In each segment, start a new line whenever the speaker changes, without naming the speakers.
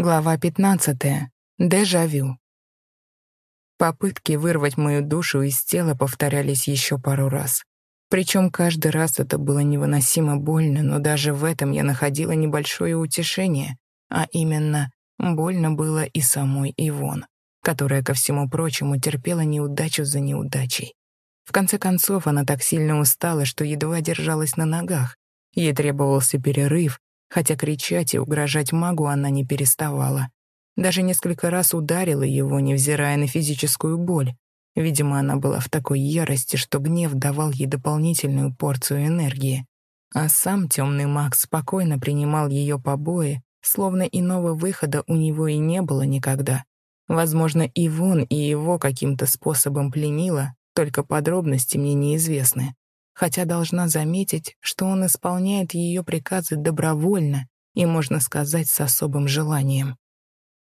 Глава 15. Дежавю. Попытки вырвать мою душу из тела повторялись еще пару раз. Причем каждый раз это было невыносимо больно, но даже в этом я находила небольшое утешение, а именно больно было и самой Ивон, которая, ко всему прочему, терпела неудачу за неудачей. В конце концов, она так сильно устала, что едва держалась на ногах. Ей требовался перерыв, хотя кричать и угрожать магу она не переставала. Даже несколько раз ударила его, невзирая на физическую боль. Видимо, она была в такой ярости, что гнев давал ей дополнительную порцию энергии. А сам темный маг спокойно принимал ее побои, словно иного выхода у него и не было никогда. Возможно, Ивон и его каким-то способом пленила, только подробности мне неизвестны хотя должна заметить, что он исполняет ее приказы добровольно и, можно сказать, с особым желанием.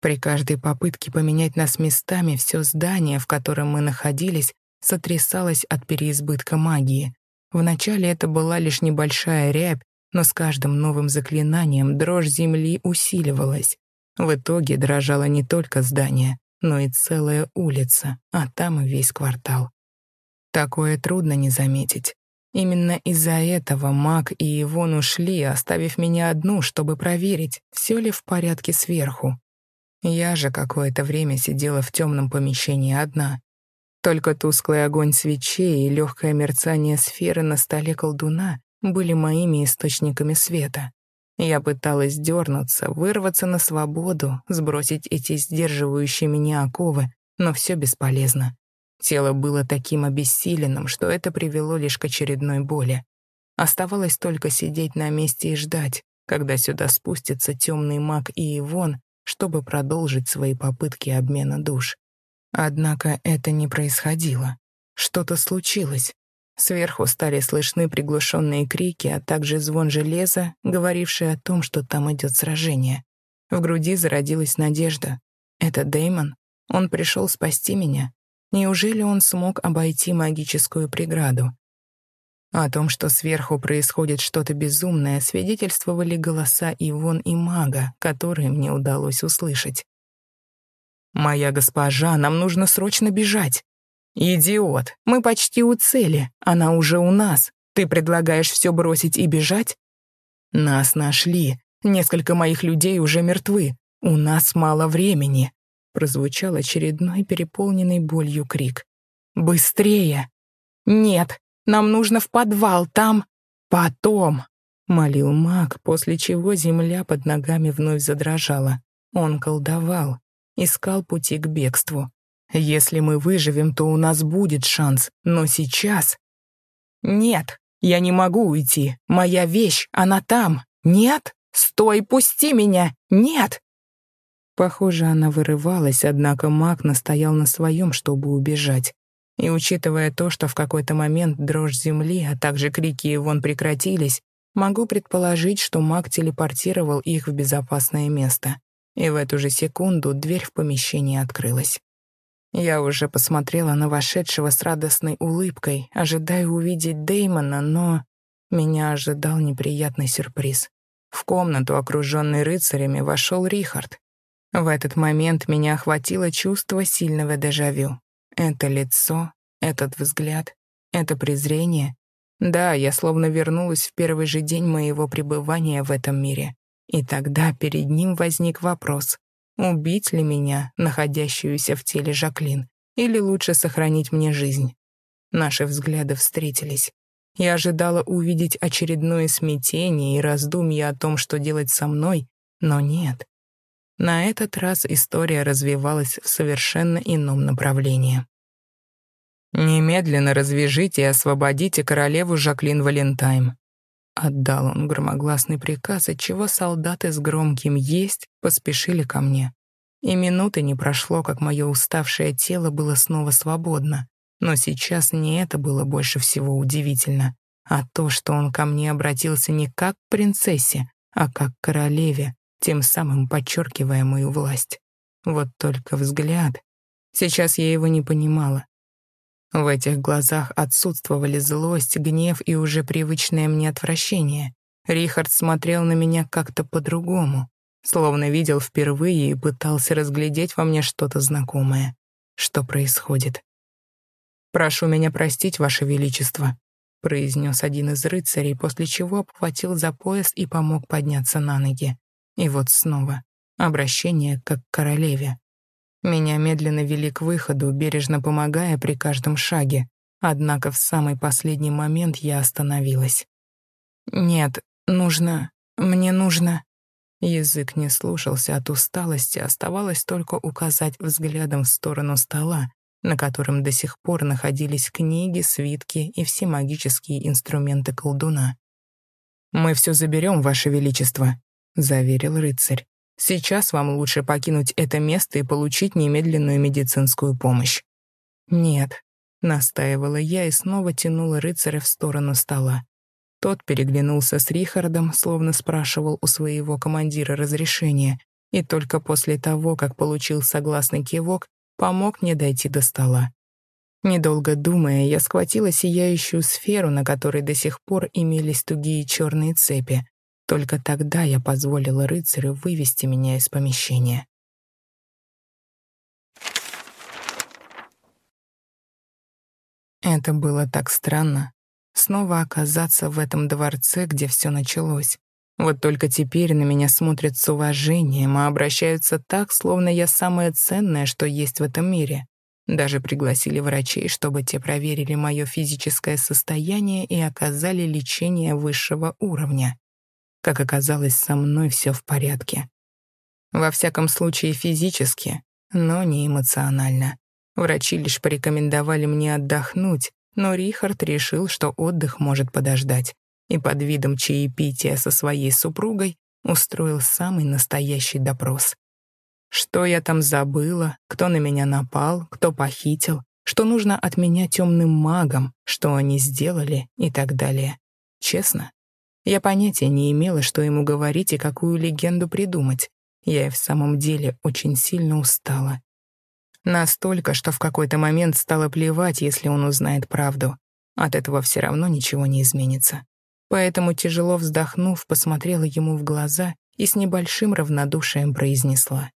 При каждой попытке поменять нас местами все здание, в котором мы находились, сотрясалось от переизбытка магии. Вначале это была лишь небольшая рябь, но с каждым новым заклинанием дрожь земли усиливалась. В итоге дрожало не только здание, но и целая улица, а там и весь квартал. Такое трудно не заметить. Именно из-за этого Мак и Ивон ушли, оставив меня одну, чтобы проверить, все ли в порядке сверху. Я же какое-то время сидела в темном помещении одна. Только тусклый огонь свечей и легкое мерцание сферы на столе колдуна были моими источниками света. Я пыталась дернуться, вырваться на свободу, сбросить эти сдерживающие меня оковы, но все бесполезно. Тело было таким обессиленным, что это привело лишь к очередной боли. Оставалось только сидеть на месте и ждать, когда сюда спустится темный маг и Ивон, чтобы продолжить свои попытки обмена душ. Однако это не происходило. Что-то случилось. Сверху стали слышны приглушенные крики, а также звон железа, говоривший о том, что там идет сражение. В груди зародилась надежда. Это Деймон. Он пришел спасти меня. Неужели он смог обойти магическую преграду? О том, что сверху происходит что-то безумное, свидетельствовали голоса Ивон и мага, которые мне удалось услышать. «Моя госпожа, нам нужно срочно бежать!» «Идиот! Мы почти у цели, она уже у нас. Ты предлагаешь все бросить и бежать?» «Нас нашли. Несколько моих людей уже мертвы. У нас мало времени прозвучал очередной переполненный болью крик. «Быстрее!» «Нет, нам нужно в подвал, там...» «Потом!» — молил маг, после чего земля под ногами вновь задрожала. Он колдовал, искал пути к бегству. «Если мы выживем, то у нас будет шанс, но сейчас...» «Нет, я не могу уйти. Моя вещь, она там. Нет? Стой, пусти меня! Нет!» Похоже, она вырывалась, однако маг настоял на своем, чтобы убежать. И учитывая то, что в какой-то момент дрожь земли, а также крики вон прекратились, могу предположить, что маг телепортировал их в безопасное место. И в эту же секунду дверь в помещении открылась. Я уже посмотрела на вошедшего с радостной улыбкой, ожидая увидеть Деймона, но меня ожидал неприятный сюрприз. В комнату, окруженной рыцарями, вошел Рихард. В этот момент меня охватило чувство сильного дежавю. Это лицо, этот взгляд, это презрение. Да, я словно вернулась в первый же день моего пребывания в этом мире. И тогда перед ним возник вопрос, убить ли меня, находящуюся в теле Жаклин, или лучше сохранить мне жизнь. Наши взгляды встретились. Я ожидала увидеть очередное смятение и раздумье о том, что делать со мной, но нет. На этот раз история развивалась в совершенно ином направлении. «Немедленно развяжите и освободите королеву Жаклин Валентайм», Отдал он громогласный приказ, отчего солдаты с громким «есть» поспешили ко мне. И минуты не прошло, как мое уставшее тело было снова свободно. Но сейчас не это было больше всего удивительно, а то, что он ко мне обратился не как к принцессе, а как к королеве, тем самым подчеркивая мою власть. Вот только взгляд. Сейчас я его не понимала. В этих глазах отсутствовали злость, гнев и уже привычное мне отвращение. Рихард смотрел на меня как-то по-другому, словно видел впервые и пытался разглядеть во мне что-то знакомое. Что происходит? «Прошу меня простить, Ваше Величество», — произнес один из рыцарей, после чего обхватил за пояс и помог подняться на ноги. И вот снова обращение как к королеве. Меня медленно вели к выходу, бережно помогая при каждом шаге, однако в самый последний момент я остановилась. «Нет, нужно... мне нужно...» Язык не слушался от усталости, оставалось только указать взглядом в сторону стола, на котором до сих пор находились книги, свитки и все магические инструменты колдуна. «Мы все заберем, Ваше Величество», — заверил рыцарь. «Сейчас вам лучше покинуть это место и получить немедленную медицинскую помощь». «Нет», — настаивала я и снова тянула рыцаря в сторону стола. Тот переглянулся с Рихардом, словно спрашивал у своего командира разрешения, и только после того, как получил согласный кивок, помог мне дойти до стола. Недолго думая, я схватила сияющую сферу, на которой до сих пор имелись тугие черные цепи. Только тогда я позволила рыцарю вывести меня из помещения. Это было так странно. Снова оказаться в этом дворце, где все началось. Вот только теперь на меня смотрят с уважением, а обращаются так, словно я самое ценное, что есть в этом мире. Даже пригласили врачей, чтобы те проверили мое физическое состояние и оказали лечение высшего уровня. Как оказалось, со мной все в порядке. Во всяком случае физически, но не эмоционально. Врачи лишь порекомендовали мне отдохнуть, но Рихард решил, что отдых может подождать и под видом чаепития со своей супругой устроил самый настоящий допрос. Что я там забыла, кто на меня напал, кто похитил, что нужно от меня темным магам, что они сделали и так далее. Честно, я понятия не имела, что ему говорить и какую легенду придумать. Я и в самом деле очень сильно устала. Настолько, что в какой-то момент стало плевать, если он узнает правду. От этого все равно ничего не изменится. Поэтому, тяжело вздохнув, посмотрела ему в глаза и с небольшим равнодушием произнесла.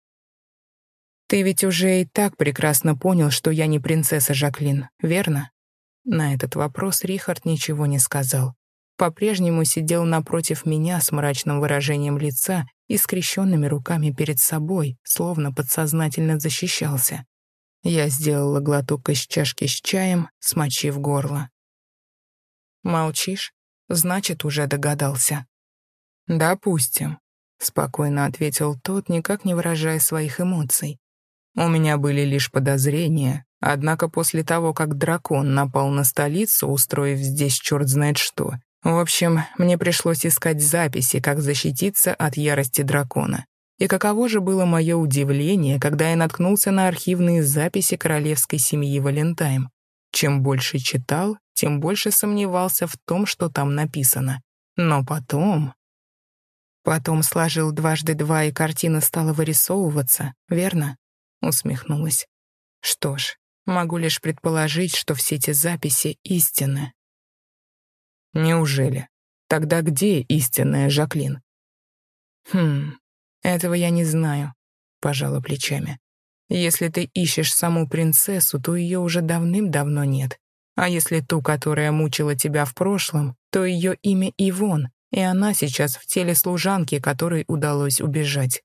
«Ты ведь уже и так прекрасно понял, что я не принцесса Жаклин, верно?» На этот вопрос Рихард ничего не сказал. По-прежнему сидел напротив меня с мрачным выражением лица и скрещенными руками перед собой, словно подсознательно защищался. Я сделала глоток из чашки с чаем, смочив горло. «Молчишь?» Значит, уже догадался. «Допустим», — спокойно ответил тот, никак не выражая своих эмоций. «У меня были лишь подозрения, однако после того, как дракон напал на столицу, устроив здесь черт знает что, в общем, мне пришлось искать записи, как защититься от ярости дракона. И каково же было мое удивление, когда я наткнулся на архивные записи королевской семьи Валентайм. Чем больше читал, тем больше сомневался в том, что там написано. Но потом... Потом сложил дважды два, и картина стала вырисовываться, верно? Усмехнулась. Что ж, могу лишь предположить, что все эти записи истинны. Неужели? Тогда где истинная Жаклин? Хм, этого я не знаю, пожала плечами. Если ты ищешь саму принцессу, то ее уже давным-давно нет. А если ту, которая мучила тебя в прошлом, то ее имя Ивон, и она сейчас в теле служанки, которой удалось убежать.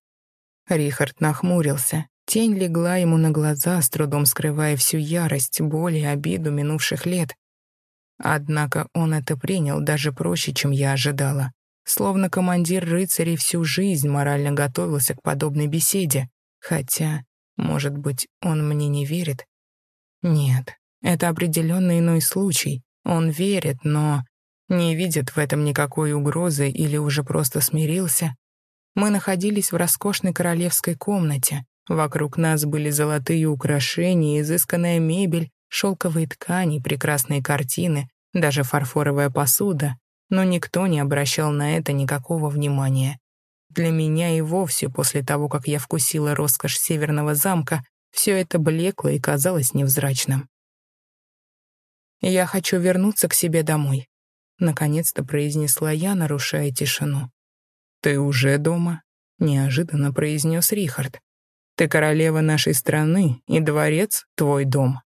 Рихард нахмурился. Тень легла ему на глаза, с трудом скрывая всю ярость, боль и обиду минувших лет. Однако он это принял даже проще, чем я ожидала. Словно командир рыцарей всю жизнь морально готовился к подобной беседе. Хотя, может быть, он мне не верит? Нет, это определенно иной случай. Он верит, но не видит в этом никакой угрозы или уже просто смирился. Мы находились в роскошной королевской комнате. Вокруг нас были золотые украшения, изысканная мебель, шелковые ткани, прекрасные картины, даже фарфоровая посуда, но никто не обращал на это никакого внимания. Для меня и вовсе после того, как я вкусила роскошь северного замка, все это блекло и казалось невзрачным. «Я хочу вернуться к себе домой», — наконец-то произнесла я, нарушая тишину. «Ты уже дома?» — неожиданно произнес Рихард. «Ты королева нашей страны, и дворец — твой дом».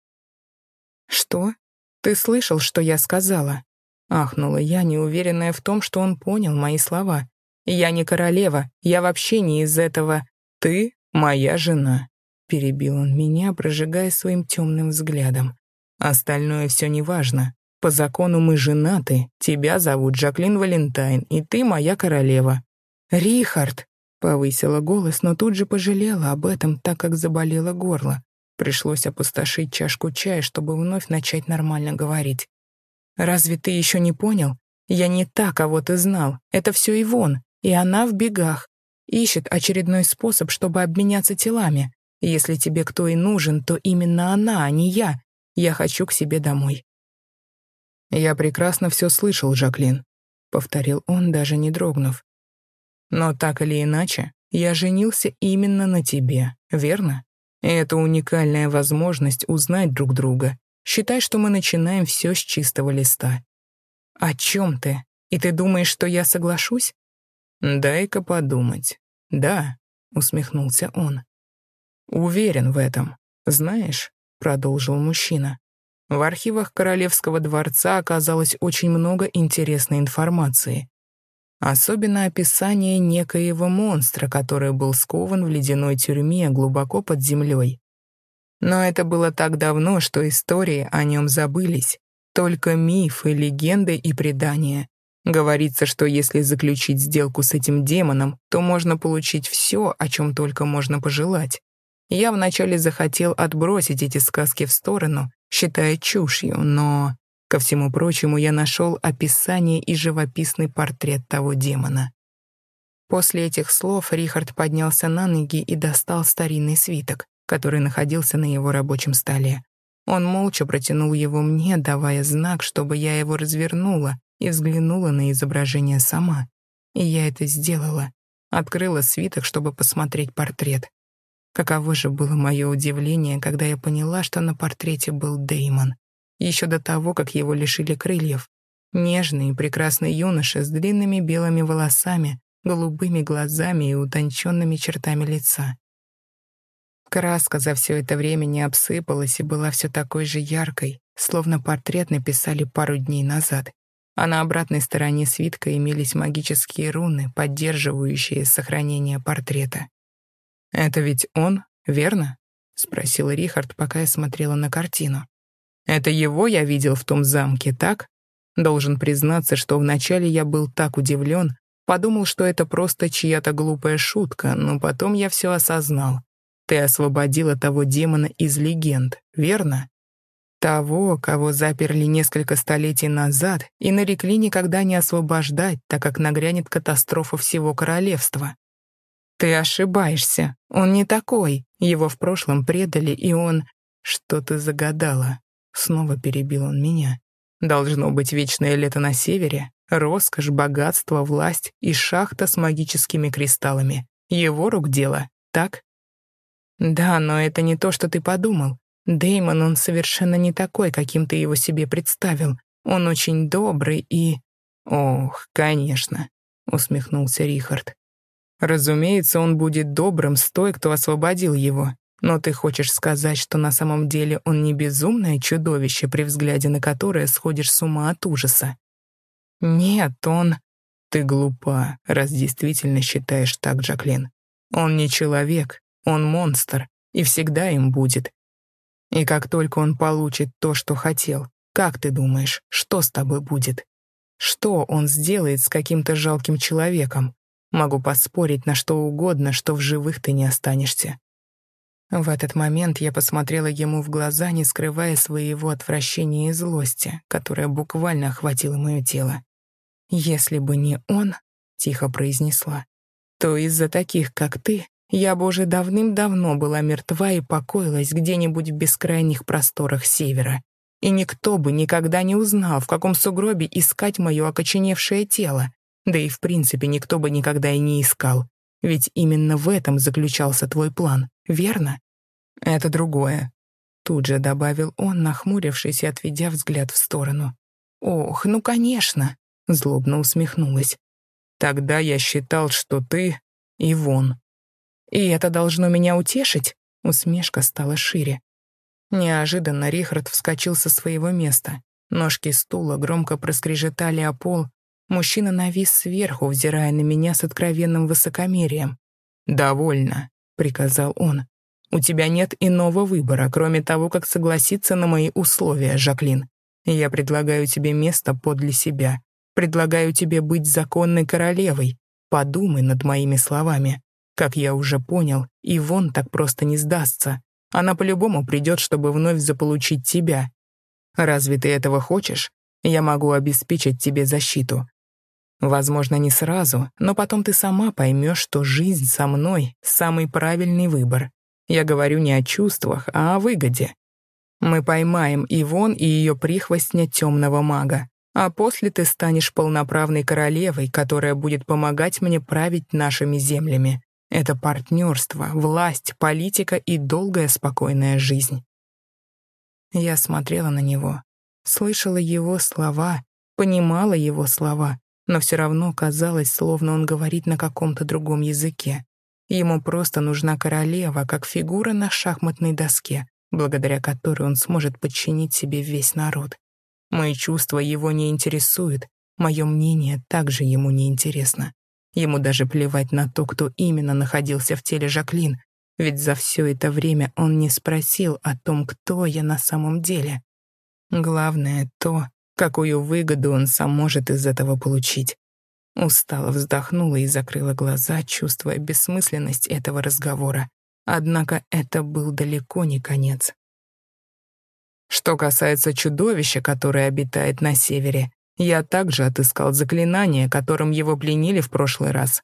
«Что? Ты слышал, что я сказала?» Ахнула я, неуверенная в том, что он понял мои слова. «Я не королева, я вообще не из этого. Ты — моя жена», — перебил он меня, прожигая своим темным взглядом. «Остальное все неважно. По закону мы женаты, тебя зовут Жаклин Валентайн, и ты моя королева». «Рихард!» — повысила голос, но тут же пожалела об этом, так как заболело горло. Пришлось опустошить чашку чая, чтобы вновь начать нормально говорить. «Разве ты еще не понял? Я не та, кого ты знал. Это все Ивон, и она в бегах. Ищет очередной способ, чтобы обменяться телами. Если тебе кто и нужен, то именно она, а не я. Я хочу к себе домой». «Я прекрасно все слышал, Жаклин», — повторил он, даже не дрогнув. «Но так или иначе, я женился именно на тебе, верно? И это уникальная возможность узнать друг друга Считай, что мы начинаем все с чистого листа. О чем ты? И ты думаешь, что я соглашусь? Дай-ка подумать. Да, усмехнулся он. Уверен в этом. Знаешь, продолжил мужчина, в архивах Королевского дворца оказалось очень много интересной информации. Особенно описание некоего монстра, который был скован в ледяной тюрьме глубоко под землей. Но это было так давно, что истории о нем забылись. Только мифы, легенды и предания. Говорится, что если заключить сделку с этим демоном, то можно получить все, о чем только можно пожелать. Я вначале захотел отбросить эти сказки в сторону, считая чушью, но, ко всему прочему, я нашел описание и живописный портрет того демона. После этих слов Рихард поднялся на ноги и достал старинный свиток который находился на его рабочем столе. Он молча протянул его мне, давая знак, чтобы я его развернула и взглянула на изображение сама. И я это сделала. Открыла свиток, чтобы посмотреть портрет. Каково же было мое удивление, когда я поняла, что на портрете был Деймон. Еще до того, как его лишили крыльев. Нежный и прекрасный юноша с длинными белыми волосами, голубыми глазами и утонченными чертами лица. Краска за все это время не обсыпалась и была все такой же яркой, словно портрет написали пару дней назад. А на обратной стороне свитка имелись магические руны, поддерживающие сохранение портрета. «Это ведь он, верно?» — спросил Рихард, пока я смотрела на картину. «Это его я видел в том замке, так?» Должен признаться, что вначале я был так удивлен, подумал, что это просто чья-то глупая шутка, но потом я все осознал. Ты освободила того демона из легенд, верно? Того, кого заперли несколько столетий назад и нарекли никогда не освобождать, так как нагрянет катастрофа всего королевства. Ты ошибаешься. Он не такой. Его в прошлом предали, и он... Что ты загадала? Снова перебил он меня. Должно быть вечное лето на севере, роскошь, богатство, власть и шахта с магическими кристаллами. Его рук дело, так? Да, но это не то, что ты подумал. Деймон, он совершенно не такой, каким ты его себе представил. Он очень добрый и... Ох, конечно, усмехнулся Рихард. Разумеется, он будет добрым с той, кто освободил его. Но ты хочешь сказать, что на самом деле он не безумное чудовище, при взгляде на которое сходишь с ума от ужаса? Нет, он... Ты глупа, раз действительно считаешь так, Джаклин. Он не человек, он монстр и всегда им будет. И как только он получит то, что хотел, как ты думаешь, что с тобой будет? Что он сделает с каким-то жалким человеком? Могу поспорить на что угодно, что в живых ты не останешься. В этот момент я посмотрела ему в глаза, не скрывая своего отвращения и злости, которая буквально охватила мое тело. «Если бы не он», — тихо произнесла, «то из-за таких, как ты, я бы уже давным-давно была мертва и покоилась где-нибудь в бескрайних просторах севера. И никто бы никогда не узнал, в каком сугробе искать мое окоченевшее тело. Да и в принципе никто бы никогда и не искал. Ведь именно в этом заключался твой план, верно? Это другое. Тут же добавил он, нахмурившись и отведя взгляд в сторону. «Ох, ну конечно!» — злобно усмехнулась. «Тогда я считал, что ты и вон. И это должно меня утешить? Усмешка стала шире. Неожиданно Рихард вскочил со своего места. Ножки стула громко проскрежетали о пол. Мужчина навис сверху, взирая на меня с откровенным высокомерием. «Довольно», — приказал он. «У тебя нет иного выбора, кроме того, как согласиться на мои условия, Жаклин. Я предлагаю тебе место подле себя. Предлагаю тебе быть законной королевой. Подумай над моими словами. Как я уже понял, Ивон так просто не сдастся. Она по-любому придет, чтобы вновь заполучить тебя. Разве ты этого хочешь? Я могу обеспечить тебе защиту. Возможно, не сразу, но потом ты сама поймешь, что жизнь со мной — самый правильный выбор. Я говорю не о чувствах, а о выгоде. Мы поймаем Ивон и ее прихвостня темного мага, а после ты станешь полноправной королевой, которая будет помогать мне править нашими землями. Это партнерство, власть, политика и долгая спокойная жизнь. Я смотрела на него, слышала его слова, понимала его слова, но все равно казалось, словно он говорит на каком-то другом языке. Ему просто нужна королева, как фигура на шахматной доске, благодаря которой он сможет подчинить себе весь народ. Мои чувства его не интересуют, мое мнение также ему не интересно. Ему даже плевать на то, кто именно находился в теле Жаклин, ведь за все это время он не спросил о том, кто я на самом деле. Главное то, какую выгоду он сам может из этого получить. Устало вздохнула и закрыла глаза, чувствуя бессмысленность этого разговора. Однако это был далеко не конец. Что касается чудовища, которое обитает на севере, я также отыскал заклинание, которым его пленили в прошлый раз.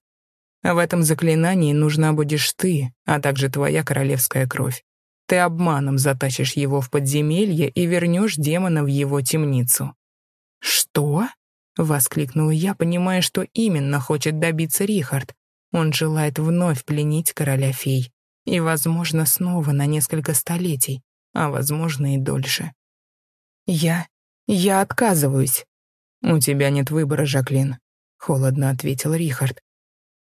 В этом заклинании нужна будешь ты, а также твоя королевская кровь. Ты обманом затащишь его в подземелье и вернешь демона в его темницу». «Что?» — воскликнула я, понимая, что именно хочет добиться Рихард. Он желает вновь пленить короля фей и, возможно, снова на несколько столетий, а, возможно, и дольше. «Я... я отказываюсь». «У тебя нет выбора, Жаклин», — холодно ответил Рихард.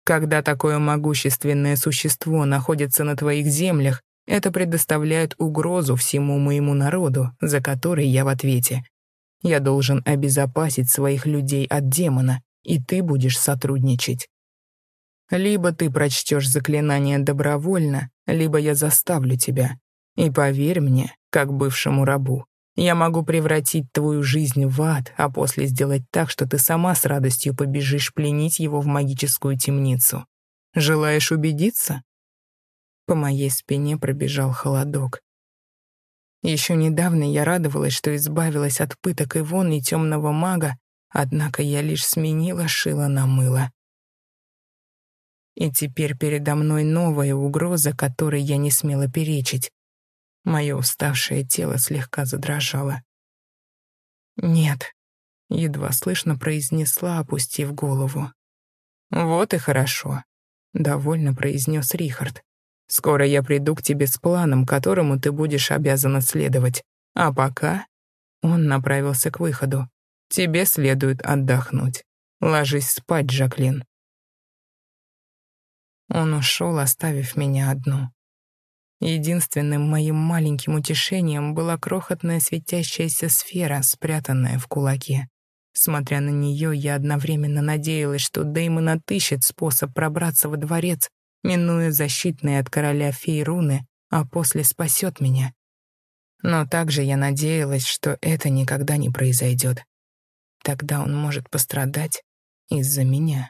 «Когда такое могущественное существо находится на твоих землях, это предоставляет угрозу всему моему народу, за который я в ответе. Я должен обезопасить своих людей от демона, и ты будешь сотрудничать. Либо ты прочтешь заклинание добровольно, либо я заставлю тебя. И поверь мне, как бывшему рабу, я могу превратить твою жизнь в ад, а после сделать так, что ты сама с радостью побежишь пленить его в магическую темницу. Желаешь убедиться?» По моей спине пробежал холодок. Еще недавно я радовалась, что избавилась от пыток Ивон и темного мага, однако я лишь сменила шило на мыло. И теперь передо мной новая угроза, которой я не смела перечить. Мое уставшее тело слегка задрожало. «Нет», — едва слышно произнесла, опустив голову. «Вот и хорошо», — довольно произнес Рихард. «Скоро я приду к тебе с планом, которому ты будешь обязана следовать. А пока...» Он направился к выходу. «Тебе следует отдохнуть. Ложись спать, Жаклин». Он ушел, оставив меня одну. Единственным моим маленьким утешением была крохотная светящаяся сфера, спрятанная в кулаке. Смотря на нее, я одновременно надеялась, что Дэймон отыщет способ пробраться во дворец, минуя защитные от короля фей руны, а после спасет меня. Но также я надеялась, что это никогда не произойдет. Тогда он может пострадать из-за меня.